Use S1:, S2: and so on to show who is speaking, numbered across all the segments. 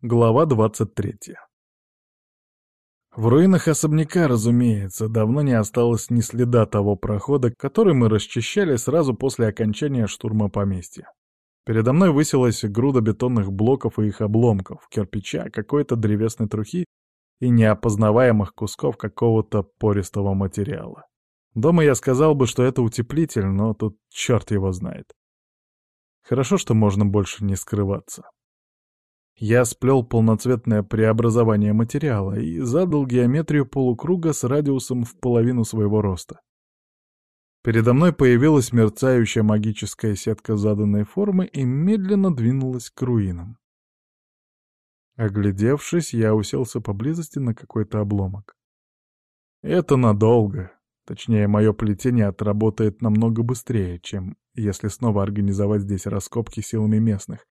S1: Глава 23 В руинах особняка, разумеется, давно не осталось ни следа того прохода, который мы расчищали сразу после окончания штурма поместья. Передо мной высилась груда бетонных блоков и их обломков, кирпича, какой-то древесной трухи и неопознаваемых кусков какого-то пористого материала. Дома я сказал бы, что это утеплитель, но тут черт его знает. Хорошо, что можно больше не скрываться. Я сплел полноцветное преобразование материала и задал геометрию полукруга с радиусом в половину своего роста. Передо мной появилась мерцающая магическая сетка заданной формы и медленно двинулась к руинам. Оглядевшись, я уселся поблизости на какой-то обломок. Это надолго. Точнее, мое плетение отработает намного быстрее, чем если снова организовать здесь раскопки силами местных,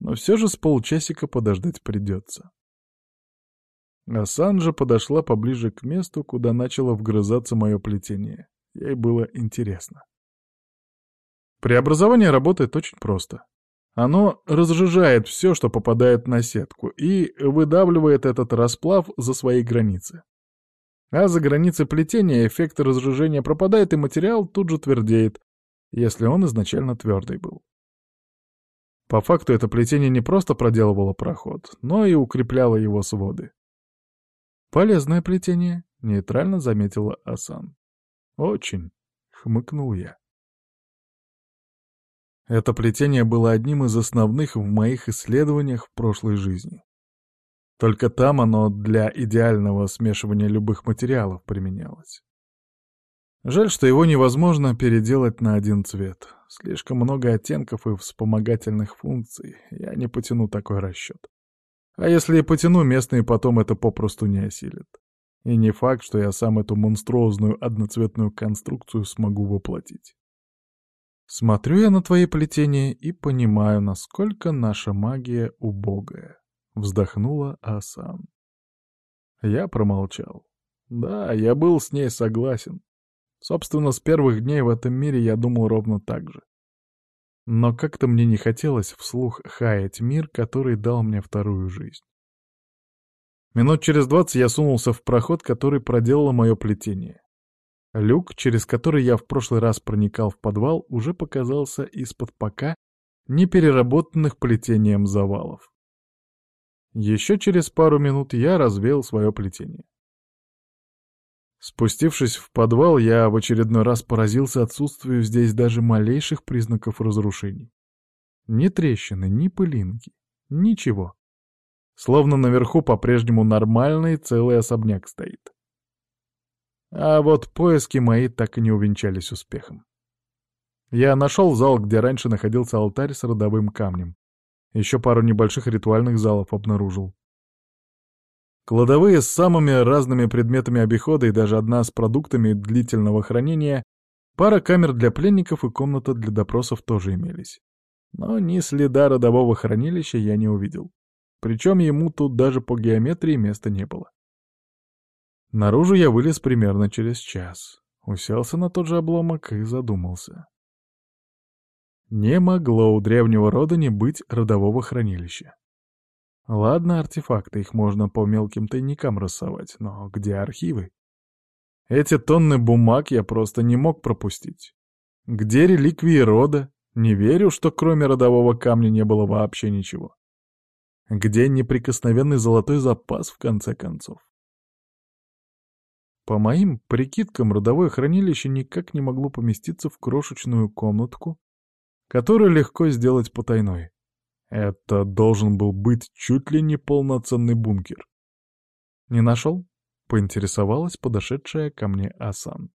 S1: но все же с полчасика подождать придется. Асан же подошла поближе к месту, куда начало вгрызаться мое плетение. Ей было интересно. Преобразование работает очень просто. Оно разжижает все, что попадает на сетку, и выдавливает этот расплав за свои границы. А за границы плетения эффект разжижения пропадает, и материал тут же твердеет, если он изначально твердый был. По факту это плетение не просто проделывало проход, но и укрепляло его своды. «Полезное плетение», — нейтрально заметила Асан. «Очень», — хмыкнул я. Это плетение было одним из основных в моих исследованиях в прошлой жизни. Только там оно для идеального смешивания любых материалов применялось. Жаль, что его невозможно переделать на один цвет. Слишком много оттенков и вспомогательных функций. Я не потяну такой расчет. А если и потяну, местные потом это попросту не осилят. И не факт, что я сам эту монструозную одноцветную конструкцию смогу воплотить. Смотрю я на твои плетения и понимаю, насколько наша магия убогая. Вздохнула Асан. Я промолчал. Да, я был с ней согласен. Собственно, с первых дней в этом мире я думал ровно так же. Но как-то мне не хотелось вслух хаять мир, который дал мне вторую жизнь. Минут через двадцать я сунулся в проход, который проделало мое плетение. Люк, через который я в прошлый раз проникал в подвал, уже показался из-под пока непереработанных плетением завалов. Еще через пару минут я развеял свое плетение. Спустившись в подвал, я в очередной раз поразился отсутствию здесь даже малейших признаков разрушений. Ни трещины, ни пылинки, ничего. Словно наверху по-прежнему нормальный целый особняк стоит. А вот поиски мои так и не увенчались успехом. Я нашел зал, где раньше находился алтарь с родовым камнем. Еще пару небольших ритуальных залов обнаружил. Кладовые с самыми разными предметами обихода и даже одна с продуктами длительного хранения, пара камер для пленников и комната для допросов тоже имелись. Но ни следа родового хранилища я не увидел. Причем ему тут даже по геометрии места не было. Наружу я вылез примерно через час. Уселся на тот же обломок и задумался. Не могло у древнего рода не быть родового хранилища. Ладно, артефакты, их можно по мелким тайникам рассовать, но где архивы? Эти тонны бумаг я просто не мог пропустить. Где реликвии рода? Не верю, что кроме родового камня не было вообще ничего. Где неприкосновенный золотой запас, в конце концов? По моим прикидкам, родовое хранилище никак не могло поместиться в крошечную комнатку, которую легко сделать потайной. Это должен был быть чуть ли не полноценный бункер. «Не нашел?» — поинтересовалась подошедшая ко мне Асан.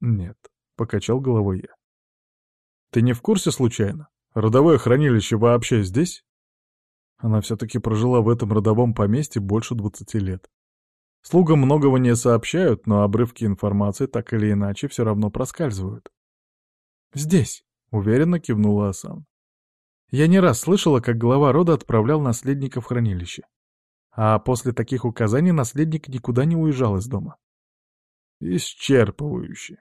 S1: «Нет», — покачал головой я. «Ты не в курсе случайно? Родовое хранилище вообще здесь?» Она все-таки прожила в этом родовом поместье больше двадцати лет. Слугам многого не сообщают, но обрывки информации так или иначе все равно проскальзывают. «Здесь», — уверенно кивнула Асан. Я не раз слышала, как глава рода отправлял наследника в хранилище. А после таких указаний наследник никуда не уезжал из дома. Исчерпывающе.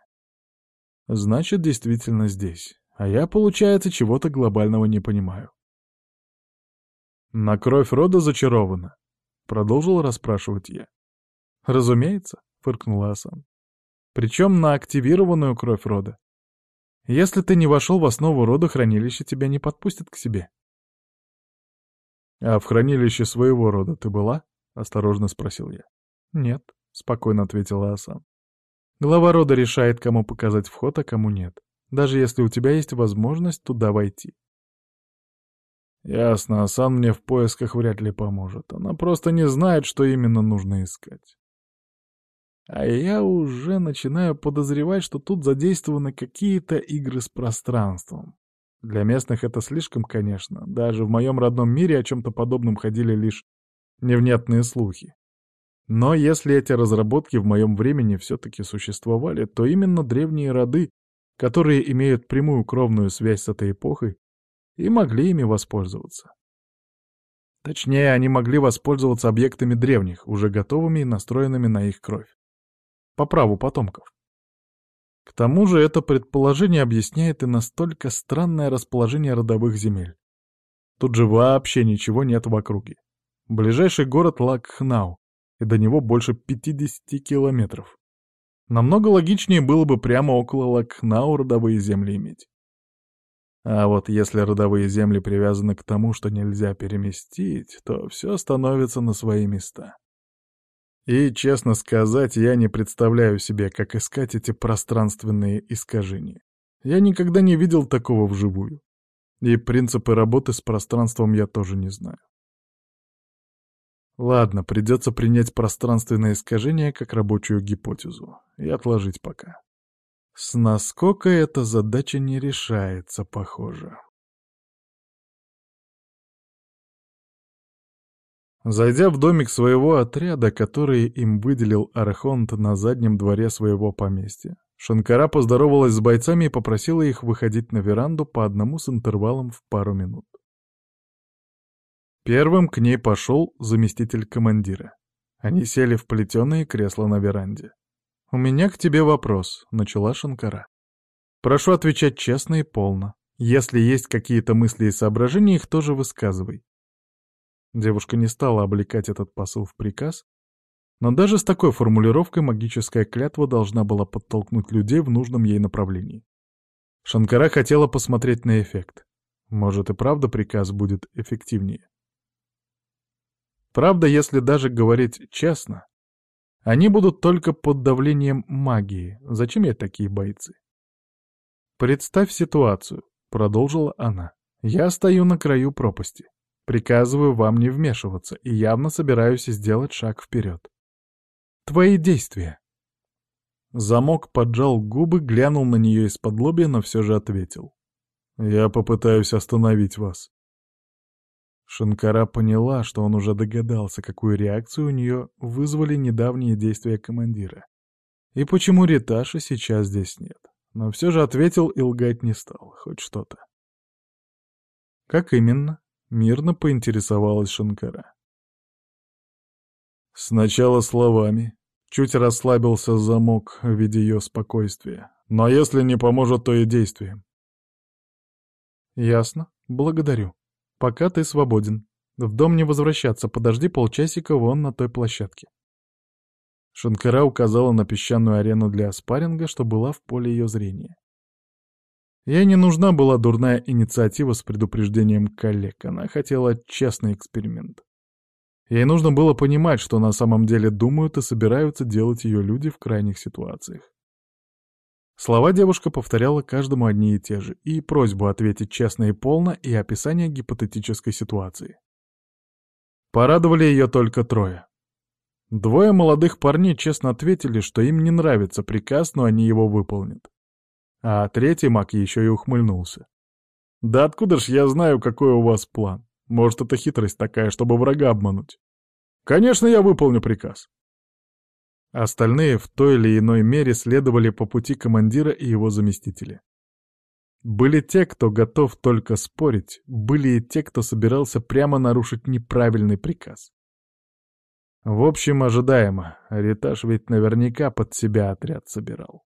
S1: Значит, действительно здесь. А я, получается, чего-то глобального не понимаю. На кровь рода зачарована? Продолжил расспрашивать я. Разумеется, фыркнула Асан. Причем на активированную кровь рода. Если ты не вошел в основу рода, хранилище тебя не подпустит к себе. «А в хранилище своего рода ты была?» — осторожно спросил я. «Нет», — спокойно ответила Асан. «Глава рода решает, кому показать вход, а кому нет, даже если у тебя есть возможность туда войти». «Ясно, Асан мне в поисках вряд ли поможет. Она просто не знает, что именно нужно искать». А я уже начинаю подозревать, что тут задействованы какие-то игры с пространством. Для местных это слишком, конечно. Даже в моем родном мире о чем-то подобном ходили лишь невнятные слухи. Но если эти разработки в моем времени все-таки существовали, то именно древние роды, которые имеют прямую кровную связь с этой эпохой, и могли ими воспользоваться. Точнее, они могли воспользоваться объектами древних, уже готовыми и настроенными на их кровь. По праву потомков. К тому же это предположение объясняет и настолько странное расположение родовых земель. Тут же вообще ничего нет в округе. Ближайший город Лакхнау, и до него больше 50 километров. Намного логичнее было бы прямо около Лакхнау родовые земли иметь. А вот если родовые земли привязаны к тому, что нельзя переместить, то все становится на свои места. И, честно сказать, я не представляю себе, как искать эти пространственные искажения. Я никогда не видел такого вживую. И принципы работы с пространством я тоже не знаю. Ладно, придется принять пространственное искажение как рабочую гипотезу и отложить пока. С насколько эта задача не решается, похоже. Зайдя в домик своего отряда, который им выделил Архонт на заднем дворе своего поместья, Шанкара поздоровалась с бойцами и попросила их выходить на веранду по одному с интервалом в пару минут. Первым к ней пошел заместитель командира. Они сели в плетеные кресла на веранде. «У меня к тебе вопрос», — начала Шанкара. «Прошу отвечать честно и полно. Если есть какие-то мысли и соображения, их тоже высказывай. Девушка не стала облекать этот посыл в приказ, но даже с такой формулировкой магическая клятва должна была подтолкнуть людей в нужном ей направлении. Шанкара хотела посмотреть на эффект. Может и правда приказ будет эффективнее. Правда, если даже говорить честно, они будут только под давлением магии. Зачем ей такие бойцы? «Представь ситуацию», — продолжила она. «Я стою на краю пропасти. Приказываю вам не вмешиваться и явно собираюсь сделать шаг вперед. Твои действия. Замок поджал губы, глянул на нее из-под лобья, но все же ответил. «Я попытаюсь остановить вас». Шанкара поняла, что он уже догадался, какую реакцию у нее вызвали недавние действия командира. И почему Риташи сейчас здесь нет. Но все же ответил и лгать не стал, хоть что-то. «Как именно?» Мирно поинтересовалась Шанкара. Сначала словами. Чуть расслабился замок, в виде ее спокойствия. Но если не поможет, то и действием. Ясно. Благодарю. Пока ты свободен. В дом не возвращаться, подожди полчасика вон на той площадке. Шанкара указала на песчаную арену для спарринга, что была в поле ее зрения. Ей не нужна была дурная инициатива с предупреждением коллег, она хотела честный эксперимент. Ей нужно было понимать, что на самом деле думают и собираются делать ее люди в крайних ситуациях. Слова девушка повторяла каждому одни и те же, и просьбу ответить честно и полно, и описание гипотетической ситуации. Порадовали ее только трое. Двое молодых парней честно ответили, что им не нравится приказ, но они его выполнят. А третий маг еще и ухмыльнулся. «Да откуда ж я знаю, какой у вас план? Может, это хитрость такая, чтобы врага обмануть? Конечно, я выполню приказ». Остальные в той или иной мере следовали по пути командира и его заместителя. Были те, кто готов только спорить, были и те, кто собирался прямо нарушить неправильный приказ. В общем, ожидаемо, Риташ ведь наверняка под себя отряд собирал.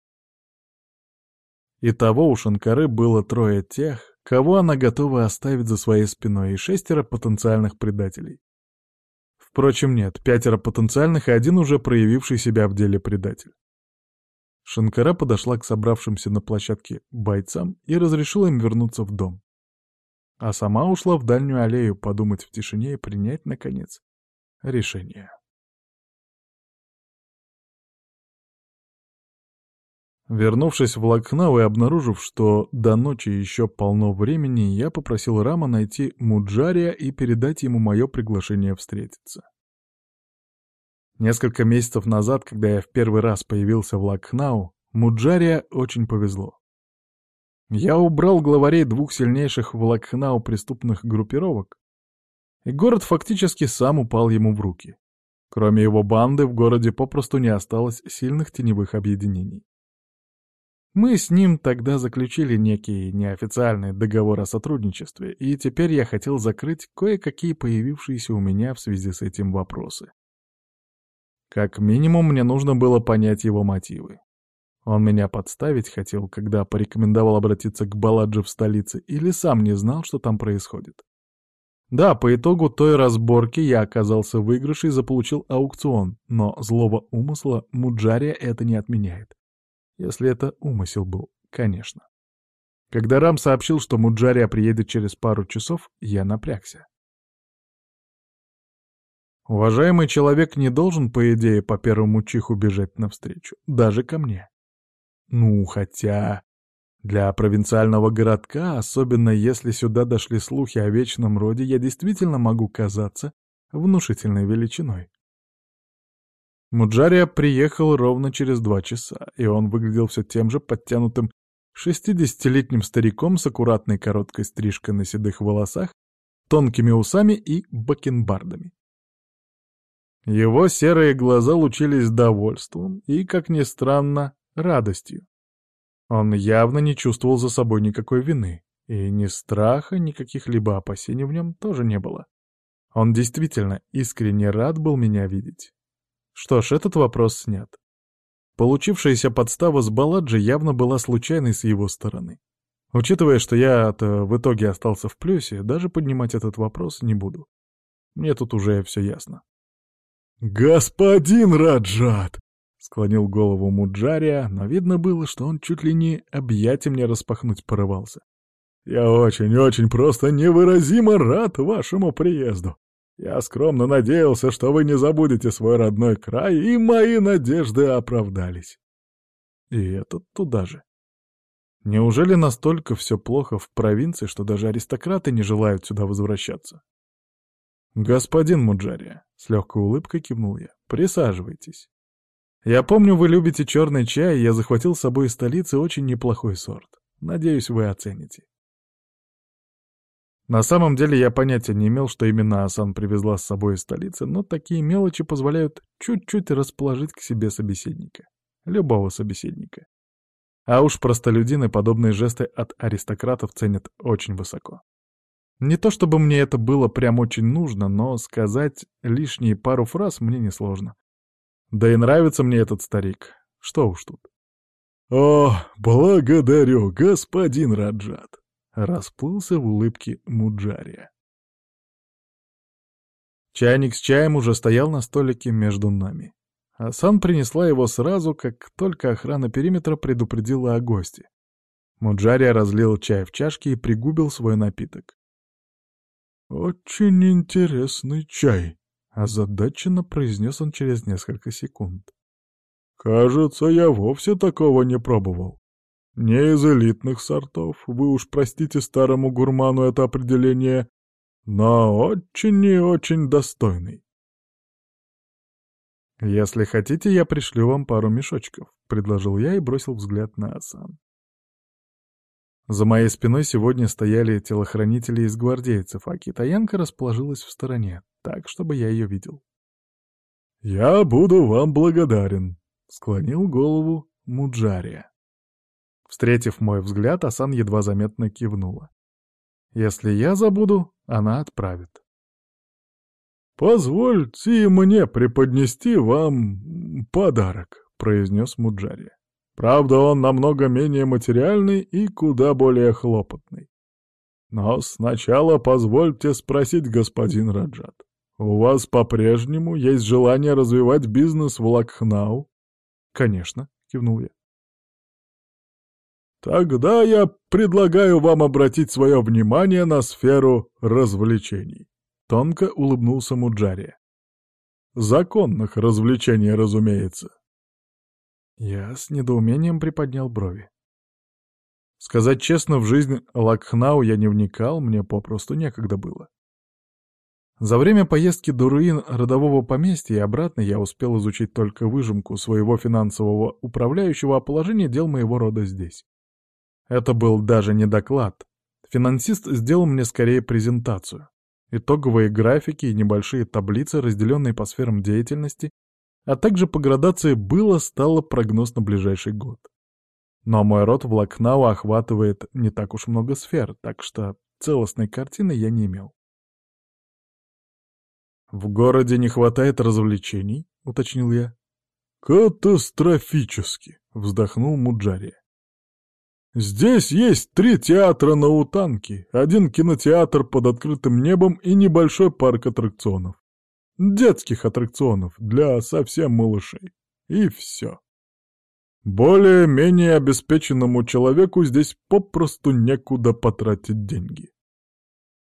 S1: Итого у Шанкары было трое тех, кого она готова оставить за своей спиной, и шестеро потенциальных предателей. Впрочем, нет, пятеро потенциальных и один уже проявивший себя в деле предатель. Шанкара подошла к собравшимся на площадке бойцам и разрешила им вернуться в дом. А сама ушла в дальнюю аллею подумать в тишине и принять, наконец, решение. Вернувшись в Лакхнау и обнаружив, что до ночи еще полно времени, я попросил Рама найти Муджария и передать ему мое приглашение встретиться. Несколько месяцев назад, когда я в первый раз появился в Лакхнау, Муджария очень повезло. Я убрал главарей двух сильнейших в Лакхнау преступных группировок, и город фактически сам упал ему в руки. Кроме его банды, в городе попросту не осталось сильных теневых объединений. Мы с ним тогда заключили некий неофициальный договор о сотрудничестве, и теперь я хотел закрыть кое-какие появившиеся у меня в связи с этим вопросы. Как минимум, мне нужно было понять его мотивы. Он меня подставить хотел, когда порекомендовал обратиться к Баладжи в столице, или сам не знал, что там происходит. Да, по итогу той разборки я оказался в и заполучил аукцион, но злого умысла Муджария это не отменяет. Если это умысел был, конечно. Когда Рам сообщил, что Муджария приедет через пару часов, я напрягся. Уважаемый человек не должен, по идее, по первому чиху бежать навстречу, даже ко мне. Ну, хотя... Для провинциального городка, особенно если сюда дошли слухи о вечном роде, я действительно могу казаться внушительной величиной. Муджария приехал ровно через два часа, и он выглядел все тем же подтянутым шестидесятилетним стариком с аккуратной короткой стрижкой на седых волосах, тонкими усами и бакенбардами. Его серые глаза лучились довольством и, как ни странно, радостью. Он явно не чувствовал за собой никакой вины, и ни страха, ни каких-либо опасений в нем тоже не было. Он действительно искренне рад был меня видеть. Что ж, этот вопрос снят. Получившаяся подстава с Баладжи явно была случайной с его стороны. Учитывая, что я в итоге остался в плюсе, даже поднимать этот вопрос не буду. Мне тут уже все ясно. «Господин Раджат!» — склонил голову Муджария, но видно было, что он чуть ли не объятия мне распахнуть порывался. «Я очень-очень просто невыразимо рад вашему приезду. Я скромно надеялся, что вы не забудете свой родной край, и мои надежды оправдались. И этот туда же. Неужели настолько все плохо в провинции, что даже аристократы не желают сюда возвращаться? «Господин Муджария», — с легкой улыбкой кивнул я, — «присаживайтесь. Я помню, вы любите черный чай, и я захватил с собой из столицы очень неплохой сорт. Надеюсь, вы оцените». На самом деле я понятия не имел, что именно Асан привезла с собой из столицы, но такие мелочи позволяют чуть-чуть расположить к себе собеседника. Любого собеседника. А уж простолюдины подобные жесты от аристократов ценят очень высоко. Не то чтобы мне это было прям очень нужно, но сказать лишние пару фраз мне несложно. Да и нравится мне этот старик. Что уж тут. «О, благодарю, господин Раджат!» Расплылся в улыбке Муджария. Чайник с чаем уже стоял на столике между нами. Асан принесла его сразу, как только охрана периметра предупредила о госте. Муджария разлил чай в чашки и пригубил свой напиток. «Очень интересный чай», — озадаченно произнес он через несколько секунд. «Кажется, я вовсе такого не пробовал. Не из элитных сортов, вы уж простите старому гурману это определение, но очень и очень достойный. «Если хотите, я пришлю вам пару мешочков», — предложил я и бросил взгляд на Асан. За моей спиной сегодня стояли телохранители из гвардейцев, а китаянка расположилась в стороне, так, чтобы я ее видел. «Я буду вам благодарен», — склонил голову Муджария. Встретив мой взгляд, Асан едва заметно кивнула. Если я забуду, она отправит. «Позвольте мне преподнести вам подарок», — произнес Муджари. «Правда, он намного менее материальный и куда более хлопотный. Но сначала позвольте спросить, господин Раджат, у вас по-прежнему есть желание развивать бизнес в Лакхнау?
S2: Конечно, кивнул я.
S1: Тогда я предлагаю вам обратить свое внимание на сферу развлечений. Тонко улыбнулся Муджария. Законных развлечений, разумеется.
S2: Я с недоумением приподнял брови. Сказать честно, в жизнь Лакхнау я не вникал, мне попросту некогда было. За время поездки до руин родового поместья и обратно я успел изучить только выжимку своего финансового управляющего о положении дел моего рода здесь. Это был даже не доклад. Финансист сделал мне скорее презентацию. Итоговые графики и небольшие таблицы, разделенные по сферам деятельности, а также по градации было-стало прогноз на ближайший год. Но мой род в Лакнау охватывает не так уж много сфер, так что целостной картины я не имел.
S1: «В городе не хватает развлечений?» — уточнил я. «Катастрофически!» — вздохнул Муджария. Здесь есть три театра на Утанке, один кинотеатр под открытым небом и небольшой парк аттракционов. Детских аттракционов для совсем малышей. И все. Более-менее обеспеченному человеку здесь попросту некуда потратить деньги.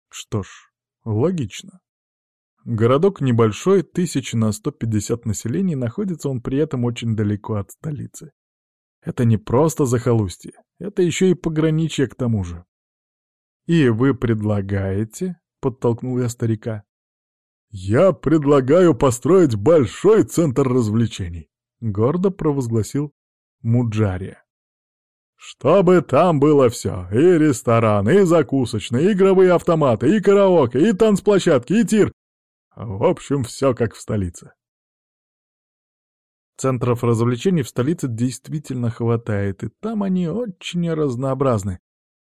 S1: Что ж, логично. Городок небольшой, тысяч на 150 населения, находится он при этом очень далеко от столицы. Это не просто захолустье, это еще и пограничье к тому же. «И вы предлагаете?» — подтолкнул я старика. «Я предлагаю построить большой центр развлечений», — гордо провозгласил Муджария. «Чтобы там было все, и ресторан, и закусочные, и игровые автоматы, и караоке, и танцплощадки, и тир. В общем, все как в столице.
S2: Центров развлечений в столице действительно хватает, и там они очень разнообразны.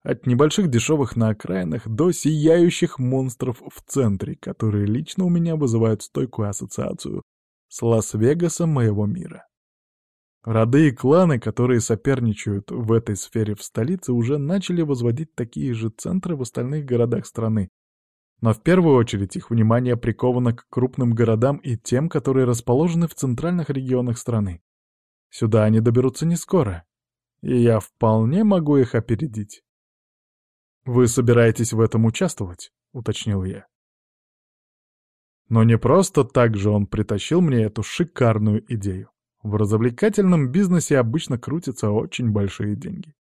S2: От небольших дешевых на окраинах до сияющих монстров в центре, которые лично у меня вызывают стойкую ассоциацию с Лас-Вегасом моего мира. Роды и кланы, которые соперничают в этой сфере в столице, уже начали возводить такие же центры в остальных городах страны, но в первую очередь их внимание приковано к крупным городам и тем, которые расположены в центральных регионах страны. Сюда они доберутся не скоро, и я вполне могу их опередить. «Вы собираетесь в этом участвовать?» — уточнил я. Но не просто так же он притащил мне эту шикарную идею. В развлекательном бизнесе обычно крутятся очень большие деньги.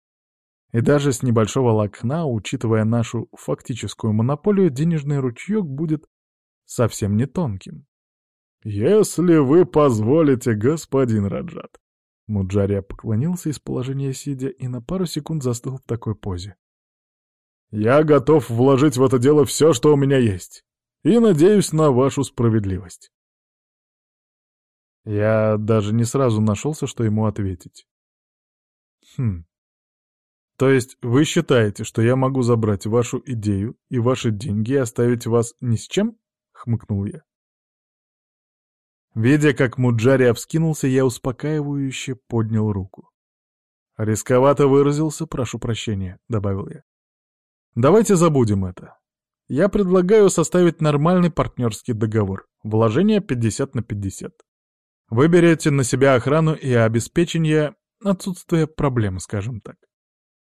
S2: И даже с небольшого лакна, учитывая нашу фактическую монополию, денежный ручеек будет совсем не тонким. «Если вы позволите, господин Раджат!» Муджария поклонился из положения сидя и на пару секунд застыл в такой позе. «Я готов вложить в это дело все, что у меня есть, и надеюсь на вашу справедливость». Я даже не сразу нашелся, что ему ответить. Хм, то есть вы считаете, что я могу забрать вашу идею и ваши деньги и оставить вас ни с чем? Хмыкнул я. Видя, как Муджария вскинулся, я успокаивающе поднял руку. «Рисковато выразился, прошу прощения», — добавил я. «Давайте забудем это. Я предлагаю составить нормальный партнерский договор. Вложение 50 на 50. Вы берете на себя охрану и обеспечение отсутствия проблем, скажем так.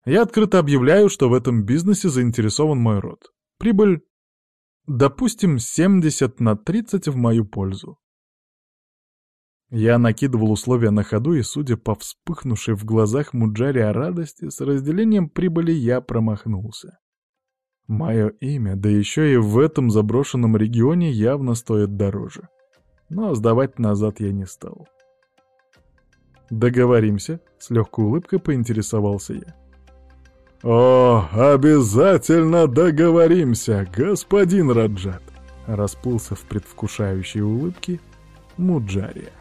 S2: Я открыто объявляю, что в этом бизнесе заинтересован мой род. Прибыль, допустим, 70 на 30 в мою пользу. Я накидывал условия на ходу, и, судя по вспыхнувшей в глазах Муджари о радости, с разделением прибыли я промахнулся. Мое имя, да еще и в этом заброшенном регионе, явно стоит дороже. Но сдавать назад я не стал. «Договоримся?» — с легкой улыбкой поинтересовался я.
S1: «О, обязательно договоримся, господин Раджат!» Расплылся в предвкушающей улыбке Муджария.